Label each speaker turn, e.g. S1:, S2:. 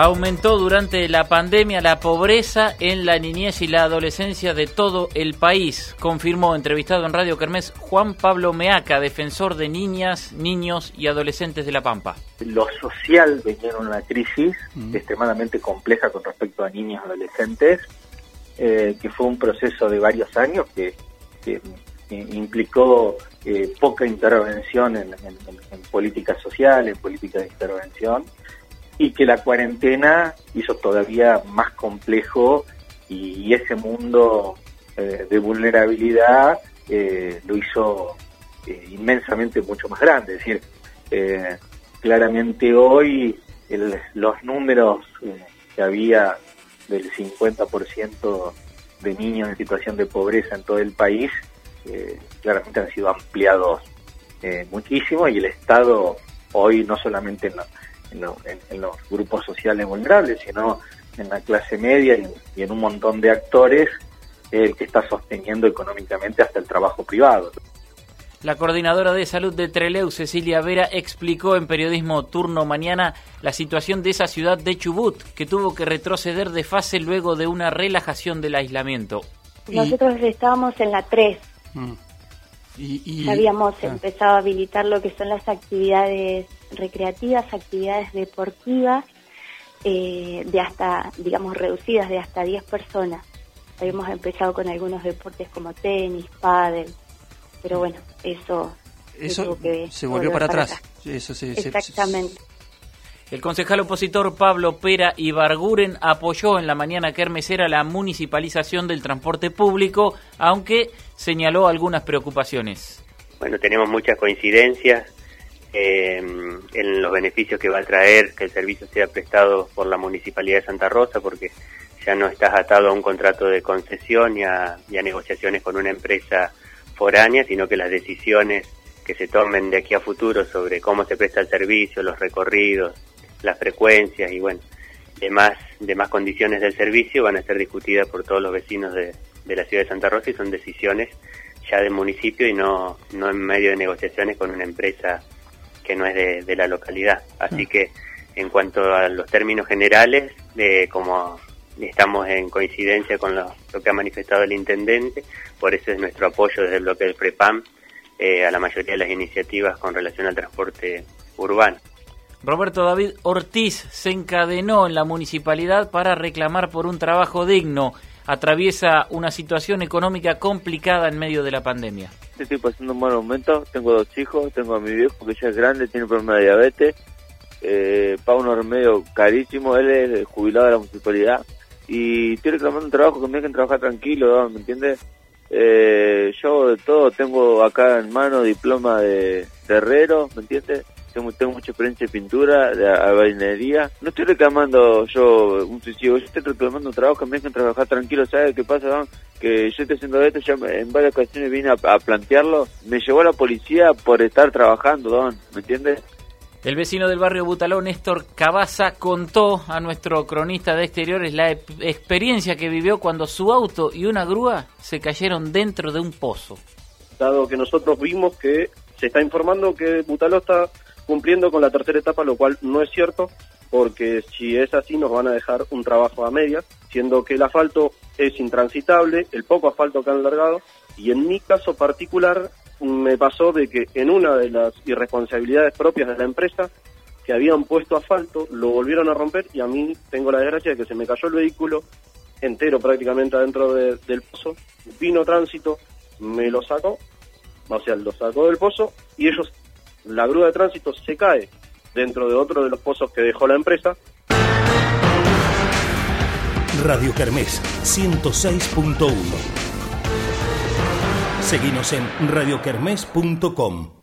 S1: Aumentó durante la pandemia la pobreza en la niñez y la adolescencia de todo el país, confirmó entrevistado en Radio Kermés Juan Pablo Meaca, defensor de niñas, niños y adolescentes de La Pampa.
S2: Lo social venía en una crisis extremadamente compleja con respecto a niños y adolescentes, eh, que fue un proceso de varios años que, implicó eh, poca intervención en, en política social, en política de intervención y que la cuarentena hizo todavía más complejo y, ese mundo eh, de vulnerabilidad eh, lo hizo eh, inmensamente mucho más grande. Es decir, claramente hoy los números que había del 50% de niños en situación de pobreza en todo el país, claramente han sido ampliados muchísimo y el Estado hoy no solamente en la, en, los grupos sociales vulnerables, sino en la clase media y en, un montón de actores el que está sosteniendo económicamente hasta el trabajo privado.
S1: La coordinadora de salud de Treleu, Cecilia Vera, explicó en Periodismo Turno Mañana la situación de esa ciudad de Chubut, que tuvo que retroceder de fase luego de una relajación del aislamiento.
S3: Nosotros estábamos en la 3. Mm. Y, habíamos ah. empezado a habilitar lo que son las actividades recreativas, actividades deportivas, eh, de hasta, digamos, reducidas de hasta 10 personas. Habíamos empezado con algunos deportes como tenis, pádel, pero bueno, eso,
S1: eso se volvió para, atrás. Eso
S3: Exactamente.
S1: El concejal opositor Pablo Pera Ibarguren apoyó en la mañana kermesera la municipalización del transporte público, aunque señaló algunas preocupaciones.
S4: Bueno, tenemos muchas coincidencias eh, en los beneficios que va a traer que el servicio sea prestado por la Municipalidad de Santa Rosa, porque ya no estás atado a un contrato de concesión y a, y a negociaciones con una empresa foránea, sino que las decisiones que se tomen de aquí a futuro sobre cómo se presta el servicio, los recorridos, las frecuencias y bueno, demás, demás condiciones del servicio van a ser discutidas por todos los vecinos de, de la ciudad de Santa Rosa y son decisiones ya del municipio y no, no en medio de negociaciones con una empresa que no es de, la localidad. Así mm. que en cuanto a los términos generales, de como estamos en coincidencia con lo, que ha manifestado el intendente, por eso es nuestro apoyo desde el bloque del PREPAM eh, a la mayoría de las iniciativas con relación al transporte urbano.
S1: Roberto David Ortiz se encadenó en la municipalidad para reclamar por un trabajo digno. Atraviesa una situación económica complicada en medio de la pandemia.
S5: Estoy pasando un mal momento, tengo dos hijos, tengo a mi viejo que ya es grande, tiene problema de diabetes, eh, paga un remedio carísimo, él es jubilado de la municipalidad y estoy reclamando un trabajo que me dejen trabajar tranquilo, ¿me entiendes? Eh, yo de todo tengo acá en mano diploma de, de herrero, ¿me entiendes? Tengo, mucha experiencia de pintura, de albañilería. No estoy reclamando yo un suicidio, yo estoy reclamando un trabajo que me dejen trabajar tranquilo. ¿Sabes qué pasa, Que yo estoy haciendo esto, ya en varias ocasiones vine a, plantearlo. Me llevó la policía por estar trabajando, Don, ¿me entiendes?
S1: El vecino del barrio Butalón, Néstor Cabaza, contó a nuestro cronista de exteriores la experiencia que vivió cuando su auto y una grúa se cayeron dentro de un pozo.
S6: Dado que nosotros vimos que se está informando que Butaló está cumpliendo con la tercera etapa, lo cual no es cierto, porque si es así nos van a dejar un trabajo a medias, siendo que el asfalto es intransitable, el poco asfalto que han largado, y en mi caso particular me pasó de que en una de las irresponsabilidades propias de la empresa, que habían puesto asfalto, lo volvieron a romper y a mí tengo la desgracia de que se me cayó el vehículo entero prácticamente adentro del pozo, vino tránsito, me lo sacó, o sea, lo sacó del pozo y ellos la grúa de tránsito se cae dentro de otro de los pozos que dejó la empresa.
S7: Radio Kermés 106.1. Seguimos en radiokermés.com.